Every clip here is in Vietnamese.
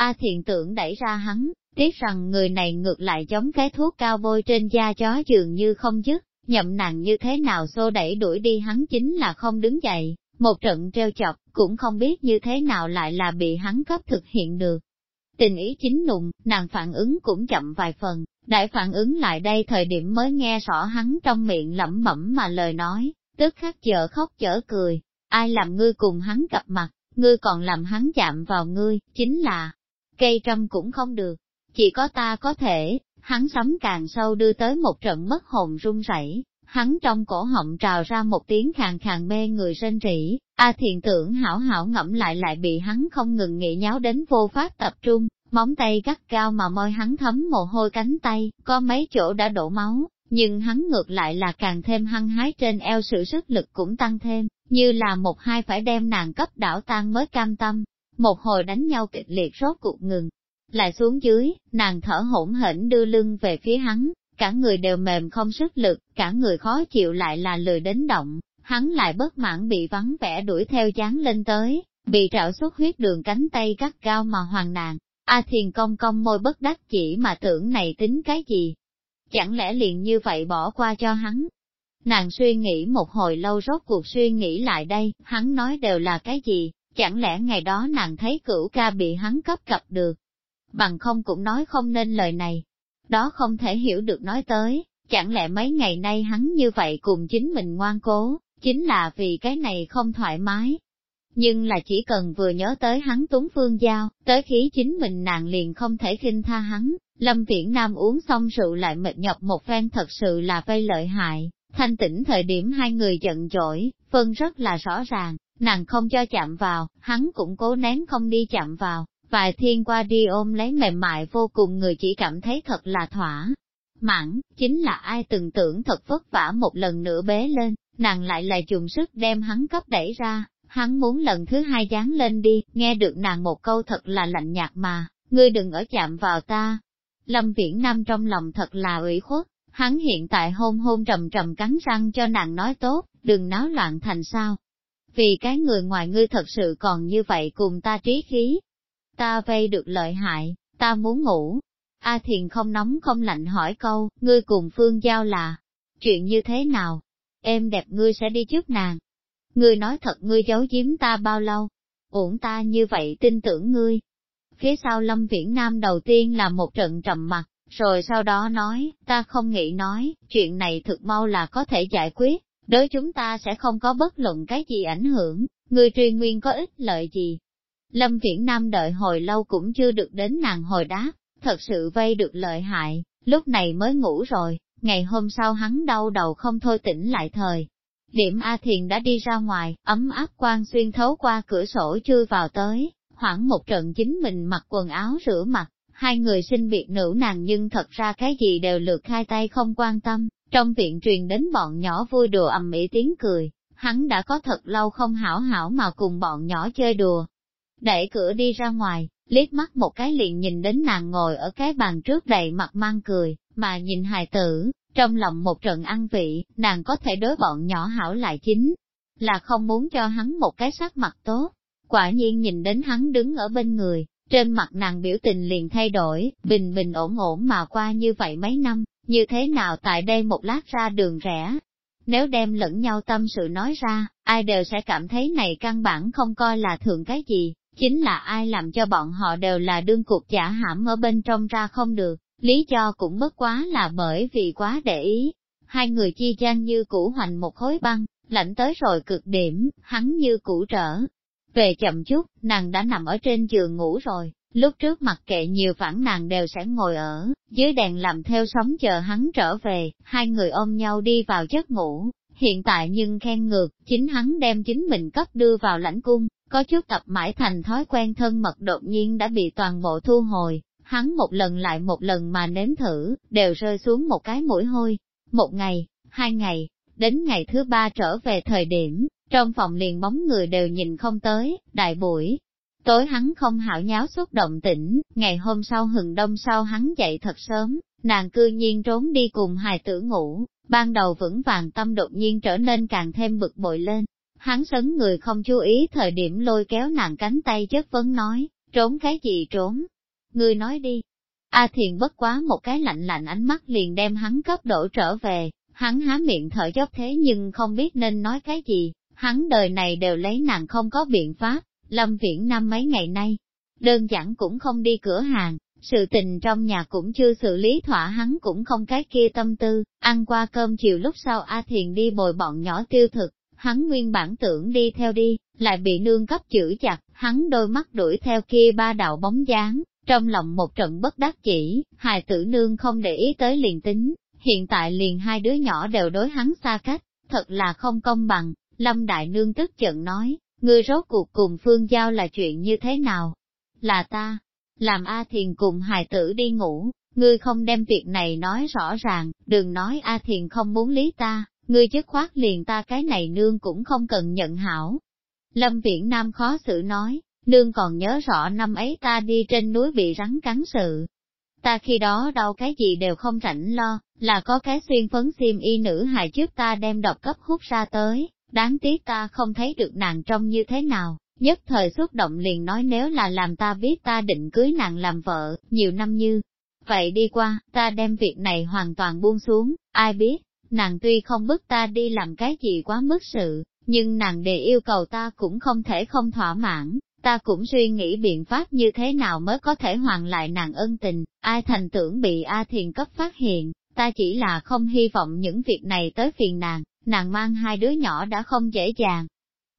A thiện tưởng đẩy ra hắn, tiếc rằng người này ngược lại giống cái thuốc cao bôi trên da chó dường như không dứt, nhậm nàng như thế nào xô đẩy đuổi đi hắn chính là không đứng dậy, một trận treo chọc, cũng không biết như thế nào lại là bị hắn cấp thực hiện được. Tình ý chính nụng, nàng phản ứng cũng chậm vài phần, đại phản ứng lại đây thời điểm mới nghe rõ hắn trong miệng lẩm bẩm mà lời nói, tức khắc chở khóc chở cười, ai làm ngươi cùng hắn gặp mặt, ngươi còn làm hắn chạm vào ngươi, chính là, cây trăm cũng không được, chỉ có ta có thể, hắn sấm càng sâu đưa tới một trận mất hồn run rẩy. Hắn trong cổ họng trào ra một tiếng khàn khàn mê người rên rỉ, A à thiền tưởng hảo hảo ngẫm lại lại bị hắn không ngừng nghị nháo đến vô pháp tập trung, móng tay gắt cao mà môi hắn thấm mồ hôi cánh tay, có mấy chỗ đã đổ máu, nhưng hắn ngược lại là càng thêm hăng hái trên eo sự sức lực cũng tăng thêm, như là một hai phải đem nàng cấp đảo tan mới cam tâm một hồi đánh nhau kịch liệt rốt cuộc ngừng. Lại xuống dưới, nàng thở hổn hển đưa lưng về phía hắn, cả người đều mềm không sức lực, cả người khó chịu lại là lười đến động, hắn lại bất mãn bị vắng vẻ đuổi theo chán lên tới, bị trạo xuất huyết đường cánh tay cắt cao mà hoàng nàng. A thiền công công môi bất đắc chỉ mà tưởng này tính cái gì? Chẳng lẽ liền như vậy bỏ qua cho hắn? Nàng suy nghĩ một hồi lâu rốt cuộc suy nghĩ lại đây, hắn nói đều là cái gì? Chẳng lẽ ngày đó nàng thấy cửu ca bị hắn cấp cập được? Bằng không cũng nói không nên lời này. Đó không thể hiểu được nói tới, chẳng lẽ mấy ngày nay hắn như vậy cùng chính mình ngoan cố, chính là vì cái này không thoải mái. Nhưng là chỉ cần vừa nhớ tới hắn túng phương giao, tới khí chính mình nàng liền không thể khinh tha hắn, Lâm Viễn Nam uống xong rượu lại mệt nhọc một phen thật sự là vây lợi hại, thanh tĩnh thời điểm hai người giận dỗi, phân rất là rõ ràng, Nàng không cho chạm vào, hắn cũng cố nén không đi chạm vào, vài thiên qua đi ôm lấy mềm mại vô cùng người chỉ cảm thấy thật là thỏa. Mãn, chính là ai từng tưởng thật vất vả một lần nữa bế lên, nàng lại lại dùng sức đem hắn cấp đẩy ra, hắn muốn lần thứ hai dán lên đi, nghe được nàng một câu thật là lạnh nhạt mà, ngươi đừng ở chạm vào ta. Lâm Viễn Nam trong lòng thật là ủy khuất, hắn hiện tại hôn hôn trầm trầm cắn răng cho nàng nói tốt, đừng náo loạn thành sao, vì cái người ngoài ngươi thật sự còn như vậy cùng ta trí khí. Ta vây được lợi hại, ta muốn ngủ. A thiền không nóng không lạnh hỏi câu, ngươi cùng phương giao là, chuyện như thế nào? Em đẹp ngươi sẽ đi trước nàng. Ngươi nói thật ngươi giấu giếm ta bao lâu? Ổn ta như vậy tin tưởng ngươi. Phía sau Lâm Viễn Nam đầu tiên là một trận trầm mặt, rồi sau đó nói, ta không nghĩ nói, chuyện này thực mau là có thể giải quyết đối chúng ta sẽ không có bất luận cái gì ảnh hưởng, người truyền nguyên có ích lợi gì. Lâm Viễn Nam đợi hồi lâu cũng chưa được đến nàng hồi đáp, thật sự vây được lợi hại, lúc này mới ngủ rồi, ngày hôm sau hắn đau đầu không thôi tỉnh lại thời. Điểm A Thiền đã đi ra ngoài, ấm áp quang xuyên thấu qua cửa sổ chưa vào tới, khoảng một trận chính mình mặc quần áo rửa mặt, hai người sinh biệt nữ nàng nhưng thật ra cái gì đều lượt hai tay không quan tâm, trong viện truyền đến bọn nhỏ vui đùa ầm ĩ tiếng cười, hắn đã có thật lâu không hảo hảo mà cùng bọn nhỏ chơi đùa. Đẩy cửa đi ra ngoài, liếc mắt một cái liền nhìn đến nàng ngồi ở cái bàn trước đầy mặt mang cười, mà nhìn hài tử, trong lòng một trận ăn vị, nàng có thể đối bọn nhỏ hảo lại chính, là không muốn cho hắn một cái sắc mặt tốt. Quả nhiên nhìn đến hắn đứng ở bên người, trên mặt nàng biểu tình liền thay đổi, bình bình ổn ổn mà qua như vậy mấy năm, như thế nào tại đây một lát ra đường rẽ. Nếu đem lẫn nhau tâm sự nói ra, ai đều sẽ cảm thấy này căn bản không coi là thường cái gì, chính là ai làm cho bọn họ đều là đương cuộc giả hãm ở bên trong ra không được, lý do cũng bất quá là bởi vì quá để ý. Hai người chi gian như cũ hoành một khối băng, lạnh tới rồi cực điểm, hắn như cũ trở. Về chậm chút, nàng đã nằm ở trên giường ngủ rồi, Lúc trước mặc kệ nhiều phản nàng đều sẽ ngồi ở, dưới đèn làm theo sóng chờ hắn trở về, hai người ôm nhau đi vào giấc ngủ. Hiện tại nhưng khen ngược, chính hắn đem chính mình cấp đưa vào lãnh cung, có chút tập mãi thành thói quen thân mật đột nhiên đã bị toàn bộ thu hồi, hắn một lần lại một lần mà nếm thử, đều rơi xuống một cái mũi hôi. Một ngày, hai ngày, đến ngày thứ ba trở về thời điểm, trong phòng liền bóng người đều nhìn không tới, đại buổi, Tối hắn không hảo nháo suốt động tĩnh, ngày hôm sau hừng đông sau hắn dậy thật sớm, nàng cư nhiên trốn đi cùng hài tử ngủ, ban đầu vững vàng tâm đột nhiên trở nên càng thêm bực bội lên. Hắn sấn người không chú ý thời điểm lôi kéo nàng cánh tay chất vấn nói, trốn cái gì trốn? người nói đi. A thiền bất quá một cái lạnh lạnh ánh mắt liền đem hắn cấp đổ trở về, hắn há miệng thở dốc thế nhưng không biết nên nói cái gì, hắn đời này đều lấy nàng không có biện pháp, Lâm Viễn Nam mấy ngày nay, đơn giản cũng không đi cửa hàng, sự tình trong nhà cũng chưa xử lý thỏa hắn cũng không cái kia tâm tư, ăn qua cơm chiều lúc sau A Thiền đi bồi bọn nhỏ tiêu thực, hắn nguyên bản tưởng đi theo đi, lại bị nương cấp chữ chặt, hắn đôi mắt đuổi theo kia ba đạo bóng dáng, trong lòng một trận bất đắc chỉ, hài tử nương không để ý tới liền tính, hiện tại liền hai đứa nhỏ đều đối hắn xa cách, thật là không công bằng, Lâm Đại Nương tức giận nói, Ngươi rốt cuộc cùng Phương Giao là chuyện như thế nào? Là ta, làm A Thiền cùng hài tử đi ngủ, ngươi không đem việc này nói rõ ràng, đừng nói A Thiền không muốn lý ta, ngươi chức khoát liền ta cái này nương cũng không cần nhận hảo. Lâm Viễn Nam khó xử nói, nương còn nhớ rõ năm ấy ta đi trên núi bị rắn cắn sự. Ta khi đó đau cái gì đều không rảnh lo, là có cái xuyên phấn xiêm y nữ hài trước ta đem độc cấp hút ra tới, Đáng tiếc ta không thấy được nàng trông như thế nào, nhất thời xúc động liền nói nếu là làm ta biết ta định cưới nàng làm vợ, nhiều năm như. Vậy đi qua, ta đem việc này hoàn toàn buông xuống, ai biết, nàng tuy không bức ta đi làm cái gì quá mức sự, nhưng nàng đề yêu cầu ta cũng không thể không thỏa mãn, ta cũng suy nghĩ biện pháp như thế nào mới có thể hoàn lại nàng ân tình, ai thành tưởng bị A Thiền cấp phát hiện, ta chỉ là không hy vọng những việc này tới phiền nàng, nàng mang hai đứa nhỏ đã không dễ dàng.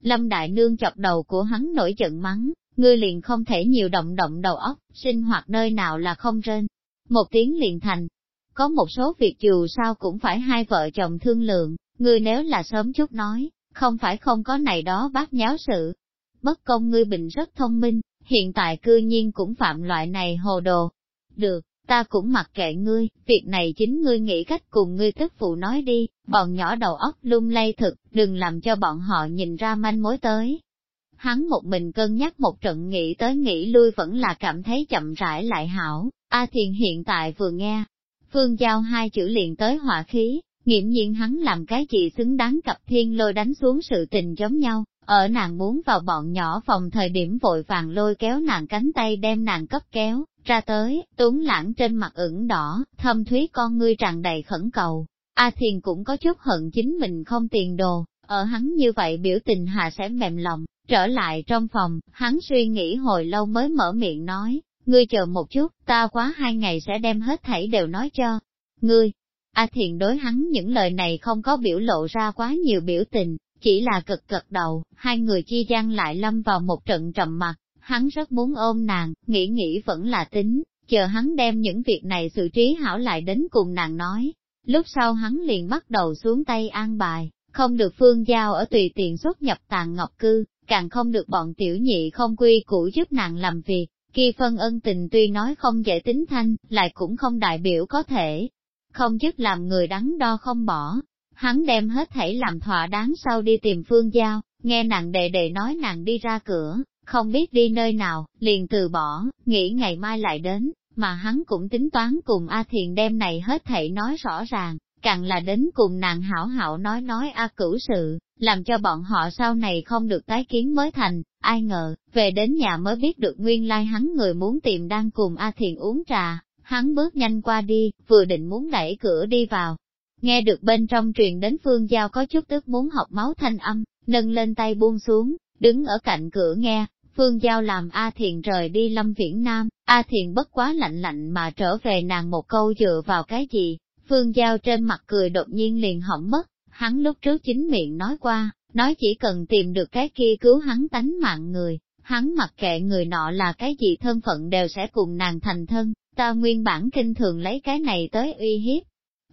Lâm Đại Nương chọc đầu của hắn nổi giận mắng, ngươi liền không thể nhiều động động đầu óc, sinh hoạt nơi nào là không rên. Một tiếng liền thành, có một số việc dù sao cũng phải hai vợ chồng thương lượng, ngươi nếu là sớm chút nói, không phải không có này đó bác nháo sự. Bất công ngươi bình rất thông minh, hiện tại cư nhiên cũng phạm loại này hồ đồ. Được, ta cũng mặc kệ ngươi, việc này chính ngươi nghĩ cách cùng ngươi tức phụ nói đi, bọn nhỏ đầu óc lung lay thực, đừng làm cho bọn họ nhìn ra manh mối tới. Hắn một mình cân nhắc một trận nghĩ tới nghĩ lui vẫn là cảm thấy chậm rãi lại hảo, A Thiền hiện tại vừa nghe, Phương Giao hai chữ liền tới hỏa khí, nghiệm nhiên hắn làm cái gì xứng đáng cặp thiên lôi đánh xuống sự tình giống nhau, ở nàng muốn vào bọn nhỏ phòng thời điểm vội vàng lôi kéo nàng cánh tay đem nàng cấp kéo, ra tới, tuấn lãng trên mặt ửng đỏ, thâm thúy con ngươi tràn đầy khẩn cầu. A Thiền cũng có chút hận chính mình không tiền đồ, ở hắn như vậy biểu tình hà sẽ mềm lòng, trở lại trong phòng, hắn suy nghĩ hồi lâu mới mở miệng nói, ngươi chờ một chút, ta quá hai ngày sẽ đem hết thảy đều nói cho, ngươi. A Thiền đối hắn những lời này không có biểu lộ ra quá nhiều biểu tình, chỉ là cực cực đầu, hai người chi gian lại lâm vào một trận trầm mặt. Hắn rất muốn ôm nàng, nghĩ nghĩ vẫn là tính, chờ hắn đem những việc này xử trí hảo lại đến cùng nàng nói. Lúc sau hắn liền bắt đầu xuống tay an bài, không được phương giao ở tùy tiện xuất nhập tàn ngọc cư, càng không được bọn tiểu nhị không quy củ giúp nàng làm việc. Khi phân ân tình tuy nói không dễ tính thanh, lại cũng không đại biểu có thể, không dứt làm người đắn đo không bỏ. Hắn đem hết thảy làm thỏa đáng sau đi tìm phương giao, nghe nàng đệ đệ nói nàng đi ra cửa, không biết đi nơi nào, liền từ bỏ, nghĩ ngày mai lại đến, mà hắn cũng tính toán cùng A Thiền đem này hết thảy nói rõ ràng, càng là đến cùng nàng hảo hảo nói nói A cửu sự, làm cho bọn họ sau này không được tái kiến mới thành, ai ngờ, về đến nhà mới biết được nguyên lai hắn người muốn tìm đang cùng A Thiền uống trà, hắn bước nhanh qua đi, vừa định muốn đẩy cửa đi vào. Nghe được bên trong truyền đến phương giao có chút tức muốn học máu thanh âm, nâng lên tay buông xuống, đứng ở cạnh cửa nghe, Phương Giao làm A Thiền rời đi Lâm Viễn Nam, A Thiền bất quá lạnh lạnh mà trở về nàng một câu dựa vào cái gì, Phương Giao trên mặt cười đột nhiên liền hỏng mất, hắn lúc trước chính miệng nói qua, nói chỉ cần tìm được cái kia cứu hắn tánh mạng người, hắn mặc kệ người nọ là cái gì thân phận đều sẽ cùng nàng thành thân, ta nguyên bản kinh thường lấy cái này tới uy hiếp,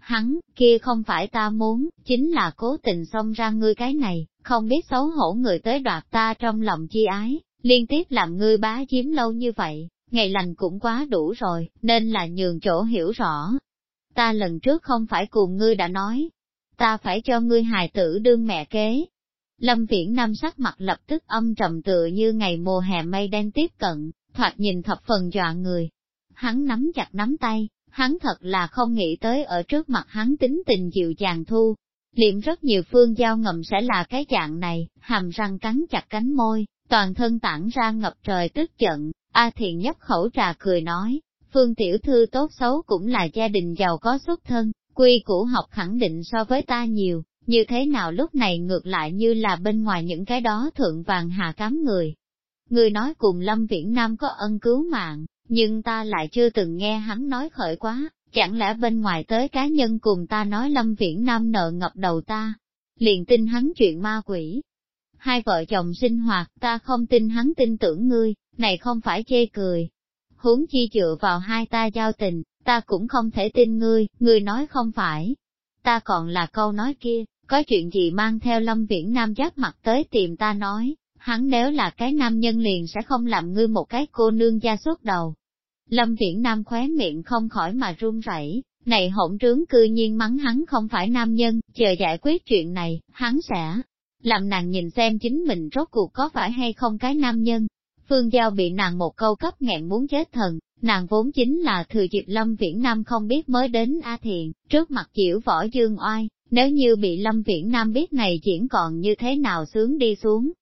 hắn, kia không phải ta muốn, chính là cố tình xông ra ngươi cái này, không biết xấu hổ người tới đoạt ta trong lòng chi ái, liên tiếp làm ngươi bá chiếm lâu như vậy, ngày lành cũng quá đủ rồi, nên là nhường chỗ hiểu rõ. Ta lần trước không phải cùng ngươi đã nói, ta phải cho ngươi hài tử đương mẹ kế. Lâm Viễn Nam sắc mặt lập tức âm trầm tựa như ngày mùa hè mây đen tiếp cận, thoạt nhìn thập phần dọa người. Hắn nắm chặt nắm tay, Hắn thật là không nghĩ tới ở trước mặt hắn tính tình dịu dàng thu. Liệm rất nhiều phương giao ngầm sẽ là cái dạng này, hàm răng cắn chặt cánh môi, toàn thân tản ra ngập trời tức giận. A thiện nhấp khẩu trà cười nói, phương tiểu thư tốt xấu cũng là gia đình giàu có xuất thân, quy củ học khẳng định so với ta nhiều, như thế nào lúc này ngược lại như là bên ngoài những cái đó thượng vàng hạ cám người. Người nói cùng Lâm Viễn Nam có ân cứu mạng, nhưng ta lại chưa từng nghe hắn nói khởi quá, chẳng lẽ bên ngoài tới cá nhân cùng ta nói Lâm Viễn Nam nợ ngập đầu ta, liền tin hắn chuyện ma quỷ. Hai vợ chồng sinh hoạt, ta không tin hắn tin tưởng ngươi, này không phải chê cười. Huống chi dựa vào hai ta giao tình, ta cũng không thể tin ngươi, ngươi nói không phải. Ta còn là câu nói kia, có chuyện gì mang theo Lâm Viễn Nam giáp mặt tới tìm ta nói, hắn nếu là cái nam nhân liền sẽ không làm ngươi một cái cô nương gia suốt đầu. Lâm Viễn Nam khóe miệng không khỏi mà run rẩy, này hỗn trướng cư nhiên mắng hắn không phải nam nhân, chờ giải quyết chuyện này, hắn sẽ làm nàng nhìn xem chính mình rốt cuộc có phải hay không cái nam nhân. Phương Giao bị nàng một câu cấp nghẹn muốn chết thần, nàng vốn chính là thừa dịp Lâm Viễn Nam không biết mới đến A Thiện, trước mặt chịu võ dương oai, nếu như bị Lâm Viễn Nam biết này diễn còn như thế nào sướng đi xuống.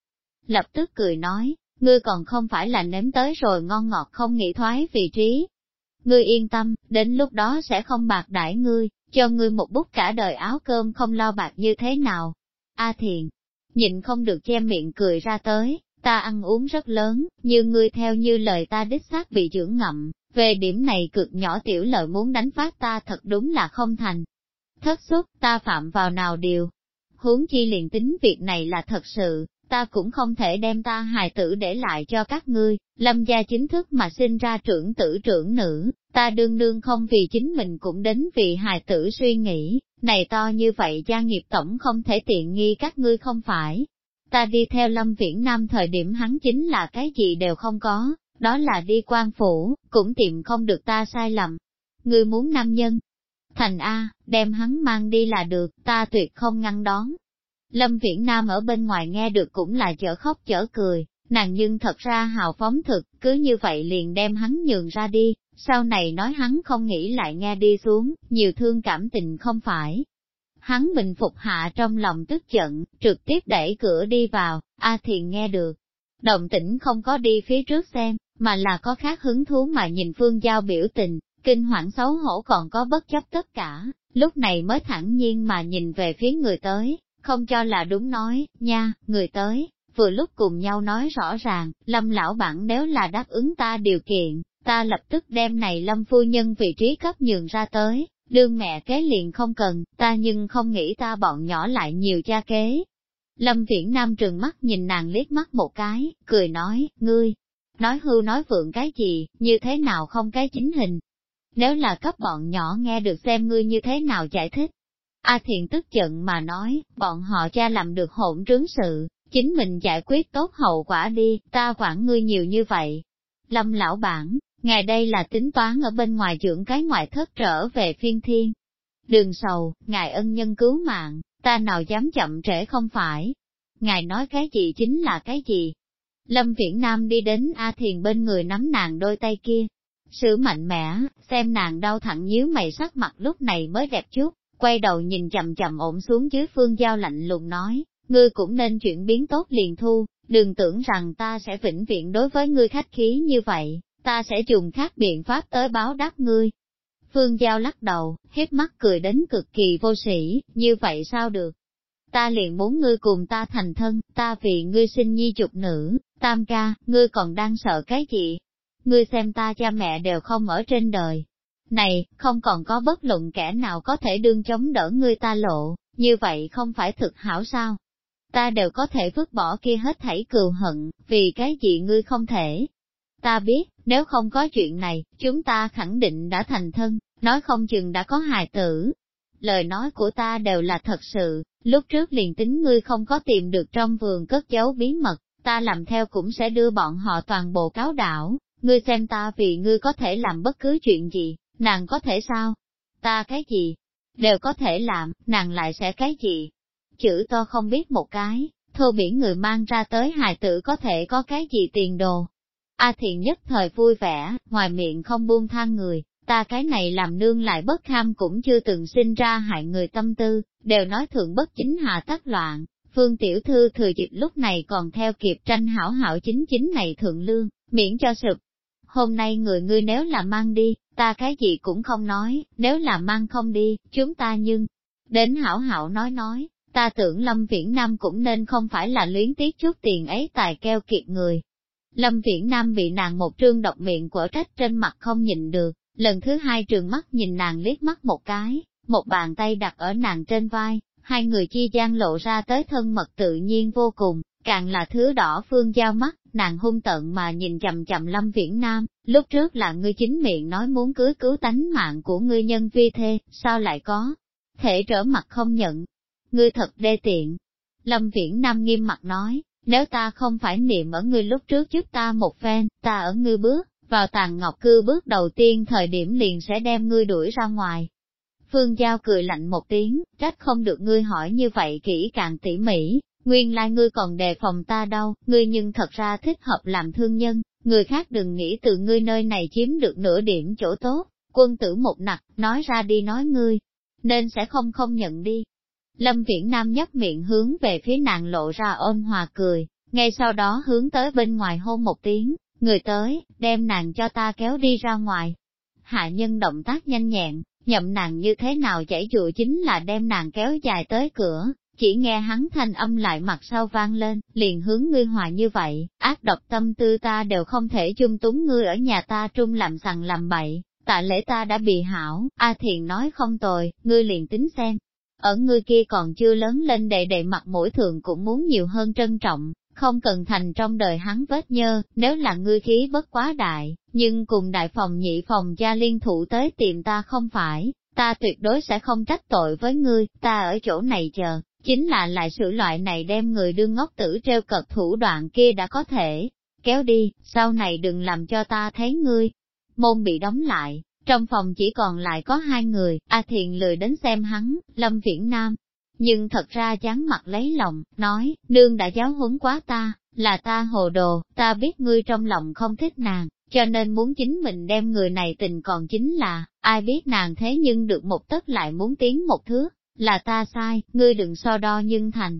Lập tức cười nói, ngươi còn không phải là nếm tới rồi ngon ngọt không nghĩ thoái vị trí. Ngươi yên tâm, đến lúc đó sẽ không bạc đãi ngươi, cho ngươi một bút cả đời áo cơm không lo bạc như thế nào. A à thiền, nhịn không được che miệng cười ra tới, ta ăn uống rất lớn, như ngươi theo như lời ta đích xác bị dưỡng ngậm, về điểm này cực nhỏ tiểu lợi muốn đánh phát ta thật đúng là không thành. Thất xuất ta phạm vào nào điều? Huống chi liền tính việc này là thật sự, ta cũng không thể đem ta hài tử để lại cho các ngươi, lâm gia chính thức mà sinh ra trưởng tử trưởng nữ, ta đương đương không vì chính mình cũng đến vì hài tử suy nghĩ, này to như vậy gia nghiệp tổng không thể tiện nghi các ngươi không phải. Ta đi theo lâm viễn nam thời điểm hắn chính là cái gì đều không có, đó là đi quan phủ, cũng tìm không được ta sai lầm. Ngươi muốn nam nhân, thành A, đem hắn mang đi là được, ta tuyệt không ngăn đón. Lâm Viễn Nam ở bên ngoài nghe được cũng là chở khóc chở cười, nàng nhưng thật ra hào phóng thực, cứ như vậy liền đem hắn nhường ra đi, sau này nói hắn không nghĩ lại nghe đi xuống, nhiều thương cảm tình không phải. Hắn bình phục hạ trong lòng tức giận, trực tiếp đẩy cửa đi vào, A Thiền nghe được. Động tĩnh không có đi phía trước xem, mà là có khác hứng thú mà nhìn Phương Giao biểu tình, kinh hoảng xấu hổ còn có bất chấp tất cả, lúc này mới thẳng nhiên mà nhìn về phía người tới, không cho là đúng nói, nha, người tới, vừa lúc cùng nhau nói rõ ràng, lâm lão bản nếu là đáp ứng ta điều kiện, ta lập tức đem này lâm phu nhân vị trí cấp nhường ra tới, đương mẹ kế liền không cần, ta nhưng không nghĩ ta bọn nhỏ lại nhiều cha kế. Lâm Viễn Nam trừng mắt nhìn nàng liếc mắt một cái, cười nói, ngươi, nói hưu nói vượng cái gì, như thế nào không cái chính hình. Nếu là cấp bọn nhỏ nghe được xem ngươi như thế nào giải thích, A Thiện tức giận mà nói, bọn họ cha làm được hỗn trướng sự, chính mình giải quyết tốt hậu quả đi, ta quản ngươi nhiều như vậy. Lâm lão bản, ngài đây là tính toán ở bên ngoài dưỡng cái ngoại thất trở về phiên thiên. Đường sầu, ngài ân nhân cứu mạng, ta nào dám chậm trễ không phải. Ngài nói cái gì chính là cái gì. Lâm Viễn Nam đi đến A Thiền bên người nắm nàng đôi tay kia. Sự mạnh mẽ, xem nàng đau thẳng nhíu mày sắc mặt lúc này mới đẹp chút, quay đầu nhìn chậm chậm ổn xuống dưới phương giao lạnh lùng nói, ngươi cũng nên chuyển biến tốt liền thu, đừng tưởng rằng ta sẽ vĩnh viễn đối với ngươi khách khí như vậy, ta sẽ dùng khác biện pháp tới báo đáp ngươi. Phương Giao lắc đầu, hết mắt cười đến cực kỳ vô sĩ như vậy sao được? Ta liền muốn ngươi cùng ta thành thân, ta vì ngươi sinh nhi dục nữ, tam ca, ngươi còn đang sợ cái gì? Ngươi xem ta cha mẹ đều không ở trên đời, này, không còn có bất luận kẻ nào có thể đương chống đỡ ngươi ta lộ, như vậy không phải thực hảo sao? Ta đều có thể vứt bỏ kia hết thảy cừu hận, vì cái gì ngươi không thể? Ta biết, nếu không có chuyện này, chúng ta khẳng định đã thành thân, nói không chừng đã có hài tử. Lời nói của ta đều là thật sự, lúc trước liền tính ngươi không có tìm được trong vườn cất giấu bí mật, ta làm theo cũng sẽ đưa bọn họ toàn bộ cáo đảo, ngươi xem ta vì ngươi có thể làm bất cứ chuyện gì, Nàng có thể sao? Ta cái gì? Đều có thể làm, nàng lại sẽ cái gì? Chữ to không biết một cái, thô biển người mang ra tới hài tử có thể có cái gì tiền đồ. A thiện nhất thời vui vẻ, ngoài miệng không buông than người, ta cái này làm nương lại bất kham cũng chưa từng sinh ra hại người tâm tư, đều nói thượng bất chính hạ tác loạn, Phương Tiểu Thư thừa dịp lúc này còn theo kịp tranh hảo hảo chính chính này thượng lương, miễn cho sụp, hôm nay người ngươi nếu là mang đi, ta cái gì cũng không nói, nếu là mang không đi, chúng ta nhưng, đến hảo hảo nói nói, ta tưởng Lâm Viễn Nam cũng nên không phải là luyến tiếc chút tiền ấy tài keo kiệt người. Lâm Viễn Nam bị nàng một trương độc miệng quở trách trên mặt không nhìn được, lần thứ hai trường mắt nhìn nàng liếc mắt một cái, một bàn tay đặt ở nàng trên vai, hai người chi gian lộ ra tới thân mật tự nhiên vô cùng, càng là thứ đỏ phương giao mắt, nàng hung tận mà nhìn chầm chầm Lâm Viễn Nam, lúc trước là ngươi chính miệng nói muốn cưới cứu tánh mạng của ngươi nhân vi thê, sao lại có, thể trở mặt không nhận, ngươi thật đê tiện. Lâm Viễn Nam nghiêm mặt nói, nếu ta không phải niệm ở ngươi lúc trước giúp ta một phen, ta ở ngươi bước, vào tàn ngọc cư bước đầu tiên thời điểm liền sẽ đem ngươi đuổi ra ngoài. Phương Giao cười lạnh một tiếng, trách không được ngươi hỏi như vậy kỹ càng tỉ mỉ, nguyên lai ngươi còn đề phòng ta đâu, ngươi nhưng thật ra thích hợp làm thương nhân, người khác đừng nghĩ từ ngươi nơi này chiếm được nửa điểm chỗ tốt, quân tử một nặc, nói ra đi nói ngươi, nên sẽ không không nhận đi. Lâm Viễn Nam nhấp miệng hướng về phía nàng lộ ra ôn hòa cười, ngay sau đó hướng tới bên ngoài hôn một tiếng, người tới, đem nàng cho ta kéo đi ra ngoài. Hạ nhân động tác nhanh nhẹn, nhậm nàng như thế nào chảy dụ chính là đem nàng kéo dài tới cửa, chỉ nghe hắn thanh âm lại mặt sau vang lên, liền hướng ngươi hòa như vậy, ác độc tâm tư ta đều không thể chung túng ngươi ở nhà ta trung làm sằng làm bậy, tạ lễ ta đã bị hảo, A à Thiền nói không tồi, ngươi liền tính xem. Ở ngươi kia còn chưa lớn lên đệ đệ mặt mũi thường cũng muốn nhiều hơn trân trọng, không cần thành trong đời hắn vết nhơ, nếu là ngươi khí bất quá đại, nhưng cùng đại phòng nhị phòng gia liên thủ tới tìm ta không phải, ta tuyệt đối sẽ không trách tội với ngươi, ta ở chỗ này chờ, chính là lại sự loại này đem người đương ngốc tử treo cật thủ đoạn kia đã có thể, kéo đi, sau này đừng làm cho ta thấy ngươi. Môn bị đóng lại, trong phòng chỉ còn lại có hai người, A Thiền lười đến xem hắn, Lâm Viễn Nam. Nhưng thật ra chán mặt lấy lòng, nói, nương đã giáo huấn quá ta, là ta hồ đồ, ta biết ngươi trong lòng không thích nàng, cho nên muốn chính mình đem người này tình còn chính là, ai biết nàng thế nhưng được một tấc lại muốn tiến một thước, là ta sai, ngươi đừng so đo nhưng thành.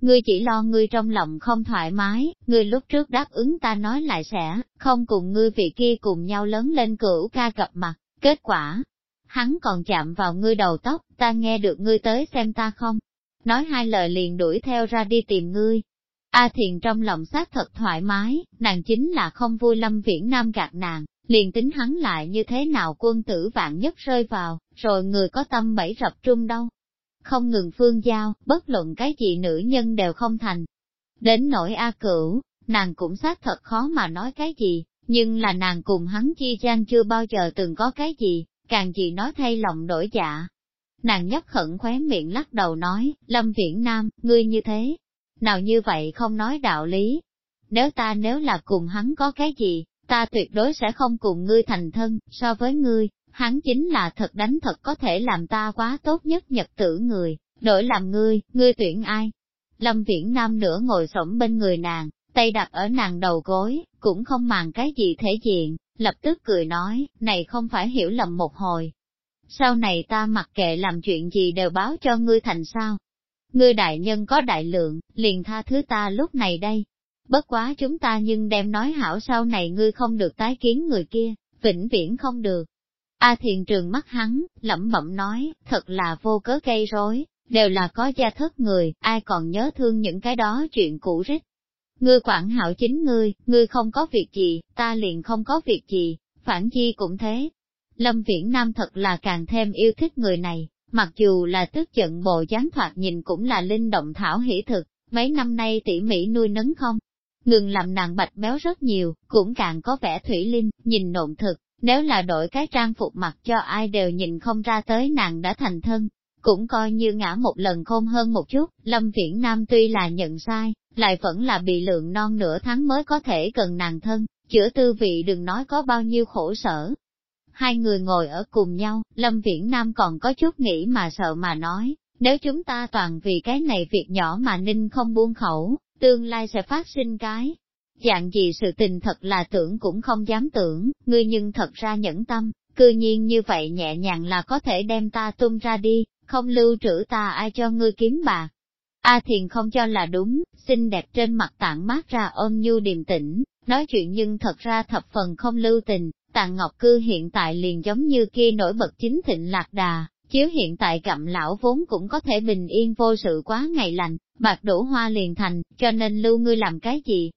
Ngươi chỉ lo ngươi trong lòng không thoải mái, ngươi lúc trước đáp ứng ta nói lại sẽ, không cùng ngươi vị kia cùng nhau lớn lên cửu ca gặp mặt, kết quả. Hắn còn chạm vào ngươi đầu tóc, ta nghe được ngươi tới xem ta không? Nói hai lời liền đuổi theo ra đi tìm ngươi, A Thiền trong lòng xác thật thoải mái, nàng chính là không vui Lâm Viễn Nam gạt nàng, liền tính hắn lại như thế nào quân tử vạn nhất rơi vào, rồi người có tâm bẫy rập trung đâu, không ngừng phương giao, bất luận cái gì nữ nhân đều không thành. Đến nỗi A cửu, nàng cũng xác thật khó mà nói cái gì, nhưng là nàng cùng hắn chi gian chưa bao giờ từng có cái gì, càng gì nói thay lòng đổi dạ. Nàng nhấp khẩn khóe miệng lắc đầu nói, Lâm Viễn Nam, ngươi như thế, nào như vậy không nói đạo lý. Nếu ta nếu là cùng hắn có cái gì, ta tuyệt đối sẽ không cùng ngươi thành thân, so với ngươi, hắn chính là thật đánh thật có thể làm ta quá tốt nhất nhật tử người, đổi làm ngươi, ngươi tuyển ai? Lâm Viễn Nam nữa ngồi xổm bên người nàng, tay đặt ở nàng đầu gối, cũng không màng cái gì thể diện, lập tức cười nói, này không phải hiểu lầm một hồi. Sau này ta mặc kệ làm chuyện gì đều báo cho ngươi thành sao. Ngươi đại nhân có đại lượng, liền tha thứ ta lúc này đây. Bất quá chúng ta nhưng đem nói hảo sau này ngươi không được tái kiến người kia, vĩnh viễn không được. A à thiền trường mắt hắn, lẩm bẩm nói, thật là vô cớ gây rối, đều là có gia thất người, ai còn nhớ thương những cái đó chuyện cũ rích. Ngươi quản hảo chính ngươi, ngươi không có việc gì, ta liền không có việc gì, phản chi cũng thế. Lâm Viễn Nam thật là càng thêm yêu thích người này, mặc dù là tức giận bộ dáng thoạt nhìn cũng là linh động thảo hỷ thực, mấy năm nay tỉ mỉ nuôi nấng không. Ngừng làm nàng bạch béo rất nhiều, cũng càng có vẻ thủy linh, nhìn nộn thực, nếu là đổi cái trang phục mặc cho ai đều nhìn không ra tới nàng đã thành thân, cũng coi như ngã một lần khôn hơn một chút, Lâm Viễn Nam tuy là nhận sai, lại vẫn là bị lượng non nửa tháng mới có thể cần nàng thân, chữa tư vị đừng nói có bao nhiêu khổ sở. Hai người ngồi ở cùng nhau, Lâm Viễn Nam còn có chút nghĩ mà sợ mà nói, nếu chúng ta toàn vì cái này việc nhỏ mà ninh không buông khẩu, tương lai sẽ phát sinh cái dạng gì sự tình thật là tưởng cũng không dám tưởng, ngươi nhưng thật ra nhẫn tâm, cư nhiên như vậy nhẹ nhàng là có thể đem ta tung ra đi, không lưu trữ ta ai cho ngươi kiếm bà. A thiền không cho là đúng, xinh đẹp trên mặt tạng mát ra ôm nhu điềm tĩnh, nói chuyện nhưng thật ra thập phần không lưu tình, tạng ngọc cư hiện tại liền giống như kia nổi bật chính thịnh lạc đà, chiếu hiện tại cặm lão vốn cũng có thể bình yên vô sự quá ngày lành, bạc đổ hoa liền thành, cho nên lưu ngươi làm cái gì,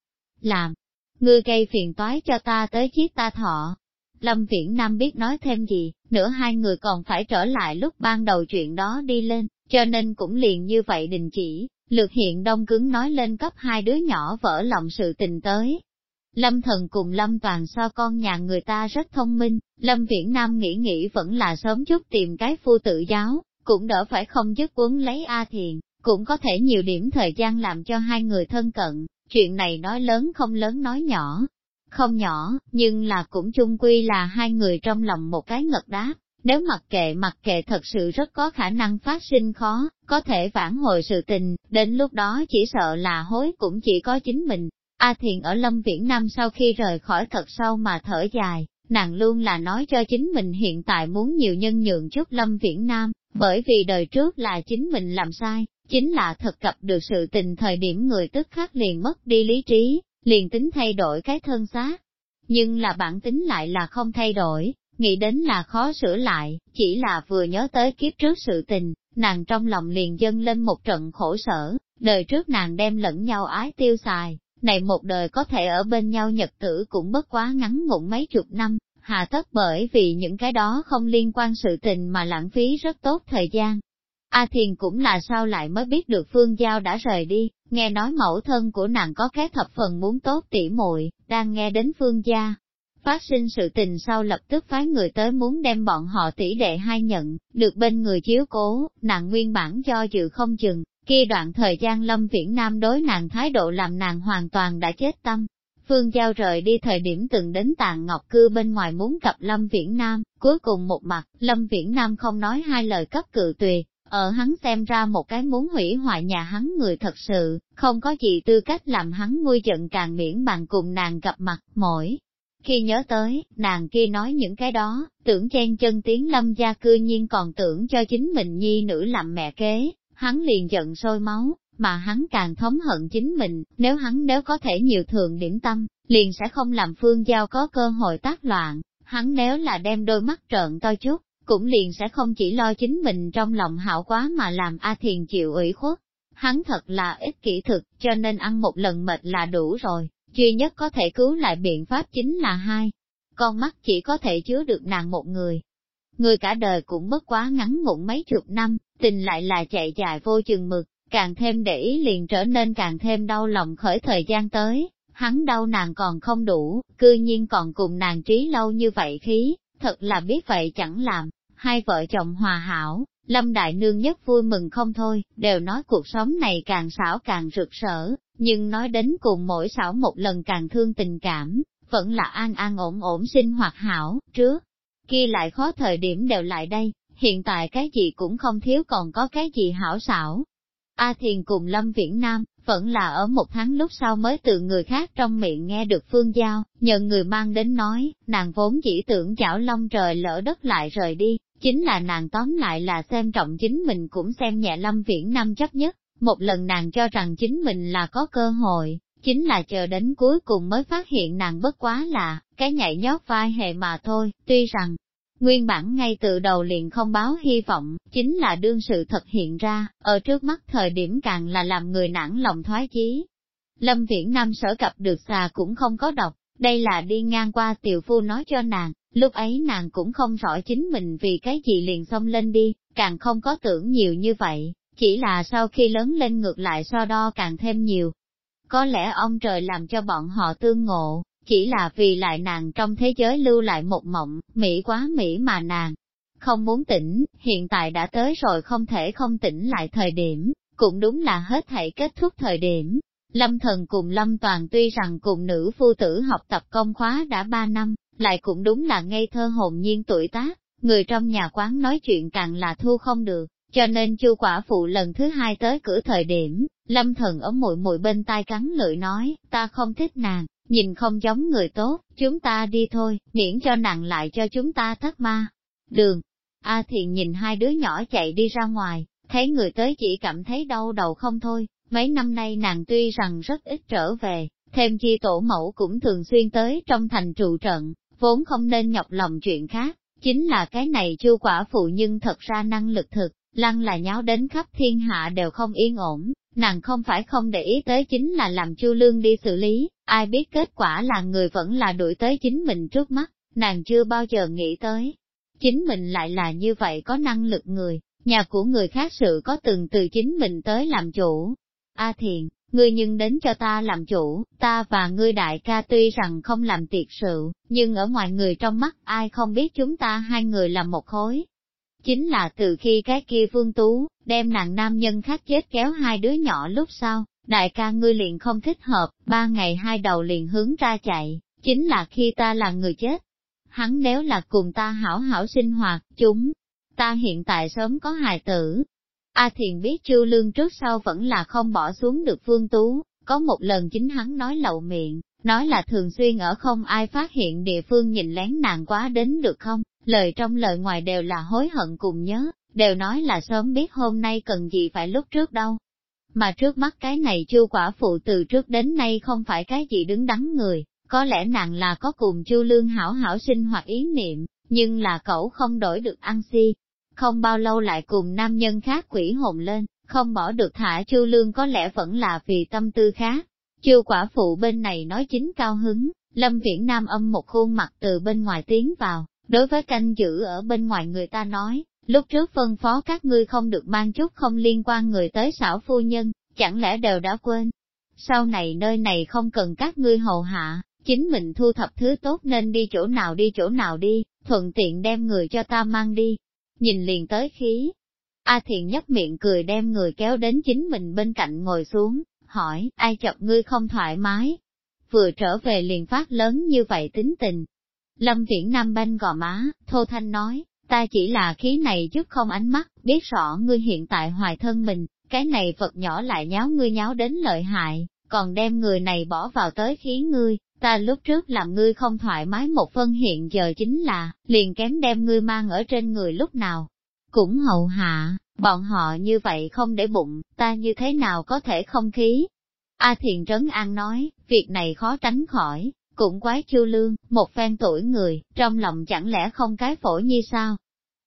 làm. Ngươi gây phiền toái cho ta tới chiếc ta thọ. Lâm Viễn Nam biết nói thêm gì, nữa hai người còn phải trở lại lúc ban đầu chuyện đó đi lên, cho nên cũng liền như vậy đình chỉ, lược hiện đông cứng nói lên cấp hai đứa nhỏ vỡ lòng sự tình tới. Lâm thần cùng Lâm toàn so con nhà người ta rất thông minh, Lâm Viễn Nam nghĩ nghĩ vẫn là sớm chút tìm cái phu tự giáo, cũng đỡ phải không dứt quấn lấy A Thiền, cũng có thể nhiều điểm thời gian làm cho hai người thân cận. Chuyện này nói lớn không lớn nói nhỏ, không nhỏ, nhưng là cũng chung quy là hai người trong lòng một cái ngật đáp. Nếu mặc kệ mặc kệ thật sự rất có khả năng phát sinh khó, có thể vãn hồi sự tình, đến lúc đó chỉ sợ là hối cũng chỉ có chính mình. A Thiền ở Lâm Viễn Nam sau khi rời khỏi thật sâu mà thở dài, nàng luôn là nói cho chính mình hiện tại muốn nhiều nhân nhượng chút lâm viễn nam, bởi vì đời trước là chính mình làm sai, chính là thật gặp được sự tình thời điểm người tức khắc liền mất đi lý trí, liền tính thay đổi cái thân xác. Nhưng là bản tính lại là không thay đổi, nghĩ đến là khó sửa lại, chỉ là vừa nhớ tới kiếp trước sự tình, nàng trong lòng liền dâng lên một trận khổ sở, đời trước nàng đem lẫn nhau ái tiêu xài, này một đời có thể ở bên nhau nhật tử cũng bất quá ngắn ngủn mấy chục năm, hà tất bởi vì những cái đó không liên quan sự tình mà lãng phí rất tốt thời gian. A Thiền cũng là sao lại mới biết được Phương Giao đã rời đi, nghe nói mẫu thân của nàng có cái thập phần muốn tốt tỉ muội đang nghe đến Phương Gia. Phát sinh sự tình sau lập tức phái người tới muốn đem bọn họ tỷ đệ hai nhận, được bên người chiếu cố, nàng nguyên bản do dự không chừng, khi đoạn thời gian Lâm Viễn Nam đối nàng thái độ làm nàng hoàn toàn đã chết tâm. Phương Giao rời đi thời điểm từng đến tàn ngọc cư bên ngoài muốn gặp Lâm Viễn Nam, cuối cùng một mặt, Lâm Viễn Nam không nói hai lời cấp cự tuyệt, ở hắn xem ra một cái muốn hủy hoại nhà hắn người thật sự, không có gì tư cách làm hắn nguôi giận càng miễn bàn cùng nàng gặp mặt mỗi. Khi nhớ tới, nàng kia nói những cái đó, tưởng chen chân tiếng lâm gia cư nhiên còn tưởng cho chính mình nhi nữ làm mẹ kế, hắn liền giận sôi máu, mà hắn càng thống hận chính mình, nếu hắn nếu có thể nhiều thường điểm tâm, liền sẽ không làm phương giao có cơ hội tác loạn, hắn nếu là đem đôi mắt trợn to chút, cũng liền sẽ không chỉ lo chính mình trong lòng hảo quá mà làm A Thiền chịu ủy khuất. Hắn thật là ích kỷ thực, cho nên ăn một lần mệt là đủ rồi, duy nhất có thể cứu lại biện pháp chính là hai. Con mắt chỉ có thể chứa được nàng một người. Người cả đời cũng bất quá ngắn ngủn mấy chục năm, tình lại là chạy dài vô chừng mực, càng thêm để ý liền trở nên càng thêm đau lòng khởi thời gian tới, hắn đau nàng còn không đủ, cư nhiên còn cùng nàng trí lâu như vậy khí, thật là biết vậy chẳng làm, hai vợ chồng hòa hảo, Lâm Đại Nương nhất vui mừng không thôi, đều nói cuộc sống này càng xảo càng rực rỡ, nhưng nói đến cùng mỗi xảo một lần càng thương tình cảm, vẫn là an an ổn ổn sinh hoạt hảo, trước. Kia lại khó thời điểm đều lại đây, hiện tại cái gì cũng không thiếu còn có cái gì hảo xảo. A Thiền cùng Lâm Viễn Nam, vẫn là ở một tháng lúc sau mới từ người khác trong miệng nghe được Phương Giao, nhờ người mang đến nói, nàng vốn chỉ tưởng chảo long trời lỡ đất lại rời đi, chính là nàng tóm lại là xem trọng chính mình cũng xem nhẹ Lâm Viễn Nam chấp nhất, một lần nàng cho rằng chính mình là có cơ hội, chính là chờ đến cuối cùng mới phát hiện nàng bất quá là cái nhảy nhót vai hệ mà thôi, tuy rằng Nguyên bản ngay từ đầu liền không báo hy vọng, chính là đương sự thật hiện ra, ở trước mắt thời điểm càng là làm người nản lòng thoái chí. Lâm Viễn Nam sở cập được xà cũng không có độc, đây là đi ngang qua tiểu phu nói cho nàng, lúc ấy nàng cũng không rõ chính mình vì cái gì liền xông lên đi, càng không có tưởng nhiều như vậy, chỉ là sau khi lớn lên ngược lại so đo càng thêm nhiều. Có lẽ ông trời làm cho bọn họ tương ngộ, chỉ là vì lại nàng trong thế giới lưu lại một mộng, mỹ quá mỹ mà nàng. Không muốn tỉnh, hiện tại đã tới rồi không thể không tỉnh lại thời điểm, cũng đúng là hết thảy kết thúc thời điểm. Lâm thần cùng Lâm Toàn tuy rằng cùng nữ phu tử học tập công khóa đã ba năm, lại cũng đúng là ngây thơ hồn nhiên tuổi tác, người trong nhà quán nói chuyện càng là thu không được, cho nên chu quả phụ lần thứ hai tới cửa thời điểm, Lâm thần ở muội muội bên tai cắn lưỡi nói, ta không thích nàng, Nhìn không giống người tốt, chúng ta đi thôi, miễn cho nặng lại cho chúng ta thất ma. Đường, A Thiện nhìn hai đứa nhỏ chạy đi ra ngoài, thấy người tới chỉ cảm thấy đau đầu không thôi, mấy năm nay nàng tuy rằng rất ít trở về, thêm chi tổ mẫu cũng thường xuyên tới trong thành trụ trận, vốn không nên nhọc lòng chuyện khác, chính là cái này chưa quả phụ nhưng thật ra năng lực thực, lăng là nháo đến khắp thiên hạ đều không yên ổn, Nàng không phải không để ý tới chính là làm chu lương đi xử lý, ai biết kết quả là người vẫn là đuổi tới chính mình trước mắt, nàng chưa bao giờ nghĩ tới. Chính mình lại là như vậy có năng lực người, nhà của người khác sự có từng từ chính mình tới làm chủ. A thiền, ngươi nhưng đến cho ta làm chủ, ta và ngươi đại ca tuy rằng không làm tiệc sự, nhưng ở ngoài người trong mắt ai không biết chúng ta hai người là một khối, Chính là từ khi cái kia vương tú, đem nàng nam nhân khác chết kéo hai đứa nhỏ lúc sau, đại ca ngươi liền không thích hợp, ba ngày hai đầu liền hướng ra chạy, chính là khi ta là người chết. Hắn nếu là cùng ta hảo hảo sinh hoạt, chúng, ta hiện tại sớm có hài tử. A Thiền biết Chu Lương trước sau vẫn là không bỏ xuống được vương Tú, có một lần chính hắn nói lậu miệng, nói là thường xuyên ở không ai phát hiện địa phương nhìn lén nàng quá đến được không, lời trong lời ngoài đều là hối hận cùng nhớ, đều nói là sớm biết hôm nay cần gì phải lúc trước đâu. Mà trước mắt cái này chu quả phụ từ trước đến nay không phải cái gì đứng đắn người, có lẽ nàng là có cùng chu lương hảo hảo sinh hoạt ý niệm, nhưng là cậu không đổi được ăn si. Không bao lâu lại cùng nam nhân khác quỷ hồn lên, không bỏ được thả chu lương có lẽ vẫn là vì tâm tư khác. Chu quả phụ bên này nói chính cao hứng, Lâm Viễn Nam âm một khuôn mặt từ bên ngoài tiến vào, Đối với canh giữ ở bên ngoài người ta nói, lúc trước phân phó các ngươi không được mang chút không liên quan người tới xảo phu nhân, chẳng lẽ đều đã quên. Sau này nơi này không cần các ngươi hầu hạ, chính mình thu thập thứ tốt nên đi chỗ nào đi chỗ nào đi, thuận tiện đem người cho ta mang đi. Nhìn liền tới khí. A thiện nhấp miệng cười đem người kéo đến chính mình bên cạnh ngồi xuống, hỏi, ai chọc ngươi không thoải mái? Vừa trở về liền phát lớn như vậy tính tình, Lâm Viễn Nam bên gò má, thô thanh nói, ta chỉ là khí này chứ không ánh mắt, biết rõ ngươi hiện tại hoài thân mình, cái này vật nhỏ lại nháo ngươi nháo đến lợi hại, còn đem người này bỏ vào tới khí ngươi, ta lúc trước làm ngươi không thoải mái một phân hiện giờ chính là, liền kém đem ngươi mang ở trên người lúc nào. Cũng hậu hạ, bọn họ như vậy không để bụng, ta như thế nào có thể không khí? A Thiền Trấn An nói, việc này khó tránh khỏi, cũng quái chu lương, một phen tuổi người, trong lòng chẳng lẽ không cái phổ như sao?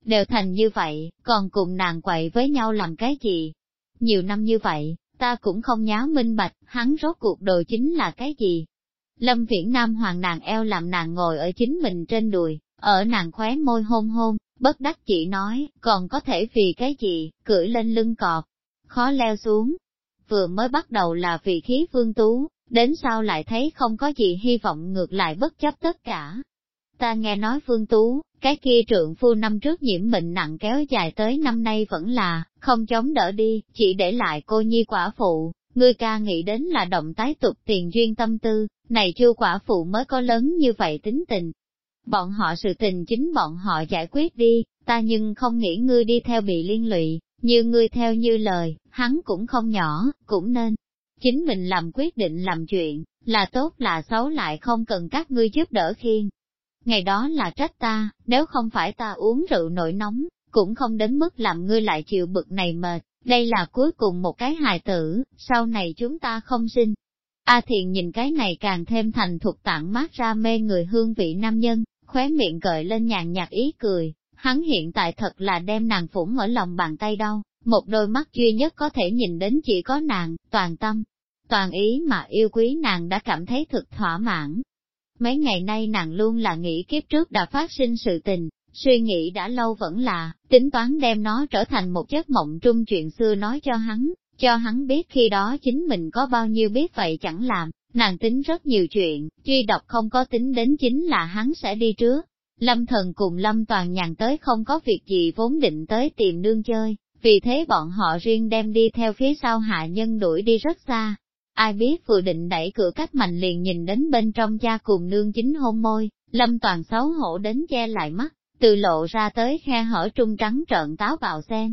Đều thành như vậy, còn cùng nàng quậy với nhau làm cái gì? Nhiều năm như vậy, ta cũng không nháo minh bạch, hắn rốt cuộc đồ chính là cái gì? Lâm viễn nam hoàng nàng eo làm nàng ngồi ở chính mình trên đùi, ở nàng khóe môi hôn hôn, bất đắc chỉ nói, còn có thể vì cái gì, cưỡi lên lưng cọp, khó leo xuống. Vừa mới bắt đầu là vì khí phương tú, Đến sau lại thấy không có gì hy vọng ngược lại bất chấp tất cả. Ta nghe nói Phương Tú, cái kia trượng phu năm trước nhiễm bệnh nặng kéo dài tới năm nay vẫn là, không chống đỡ đi, chỉ để lại cô nhi quả phụ, ngươi ca nghĩ đến là động tái tục tiền duyên tâm tư, này chưa quả phụ mới có lớn như vậy tính tình. Bọn họ sự tình chính bọn họ giải quyết đi, ta nhưng không nghĩ ngươi đi theo bị liên lụy, như ngươi theo như lời, hắn cũng không nhỏ, cũng nên, chính mình làm quyết định làm chuyện, là tốt là xấu lại không cần các ngươi giúp đỡ khiên. Ngày đó là trách ta, nếu không phải ta uống rượu nổi nóng, cũng không đến mức làm ngươi lại chịu bực này mệt, đây là cuối cùng một cái hài tử, sau này chúng ta không sinh. A à Thiện nhìn cái này càng thêm thành thuộc tạng mát ra mê người hương vị nam nhân, khóe miệng gợi lên nhàn nhạt ý cười, hắn hiện tại thật là đem nàng phủng ở lòng bàn tay đâu, một đôi mắt duy nhất có thể nhìn đến chỉ có nàng, toàn tâm, toàn ý mà yêu quý nàng đã cảm thấy thực thỏa mãn. Mấy ngày nay nàng luôn là nghĩ kiếp trước đã phát sinh sự tình, suy nghĩ đã lâu vẫn là, tính toán đem nó trở thành một giấc mộng trung chuyện xưa nói cho hắn, cho hắn biết khi đó chính mình có bao nhiêu biết vậy chẳng làm, nàng tính rất nhiều chuyện, duy độc không có tính đến chính là hắn sẽ đi trước. Lâm thần cùng Lâm toàn nhàn tới không có việc gì vốn định tới tìm nương chơi, vì thế bọn họ riêng đem đi theo phía sau hạ nhân đuổi đi rất xa. Ai biết vừa định đẩy cửa cách mạnh liền nhìn đến bên trong cha cùng nương chính hôn môi, lâm toàn xấu hổ đến che lại mắt, từ lộ ra tới khe hở trung trắng trợn táo bạo sen.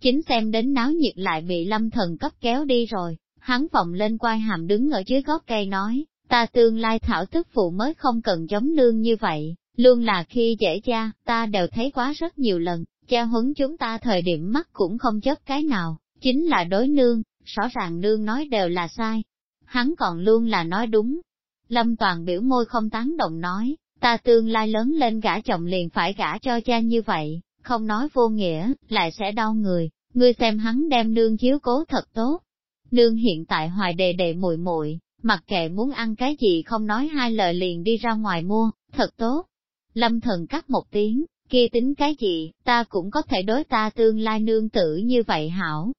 Chính xem đến náo nhiệt lại bị lâm thần cấp kéo đi rồi, hắn vọng lên quai hàm đứng ở dưới gốc cây nói, ta tương lai thảo tức phụ mới không cần giống nương như vậy, luôn là khi dễ cha, ta đều thấy quá rất nhiều lần, cha huấn chúng ta thời điểm mắt cũng không chấp cái nào, chính là đối nương, rõ ràng nương nói đều là sai. Hắn còn luôn là nói đúng. Lâm Toàn biểu môi không tán động nói, ta tương lai lớn lên gả chồng liền phải gả cho cha như vậy, không nói vô nghĩa, lại sẽ đau người, ngươi xem hắn đem nương chiếu cố thật tốt. Nương hiện tại hoài đề đề muội muội, mặc kệ muốn ăn cái gì không nói hai lời liền đi ra ngoài mua, thật tốt. Lâm thần cắt một tiếng, kia tính cái gì, ta cũng có thể đối ta tương lai nương tử như vậy hảo.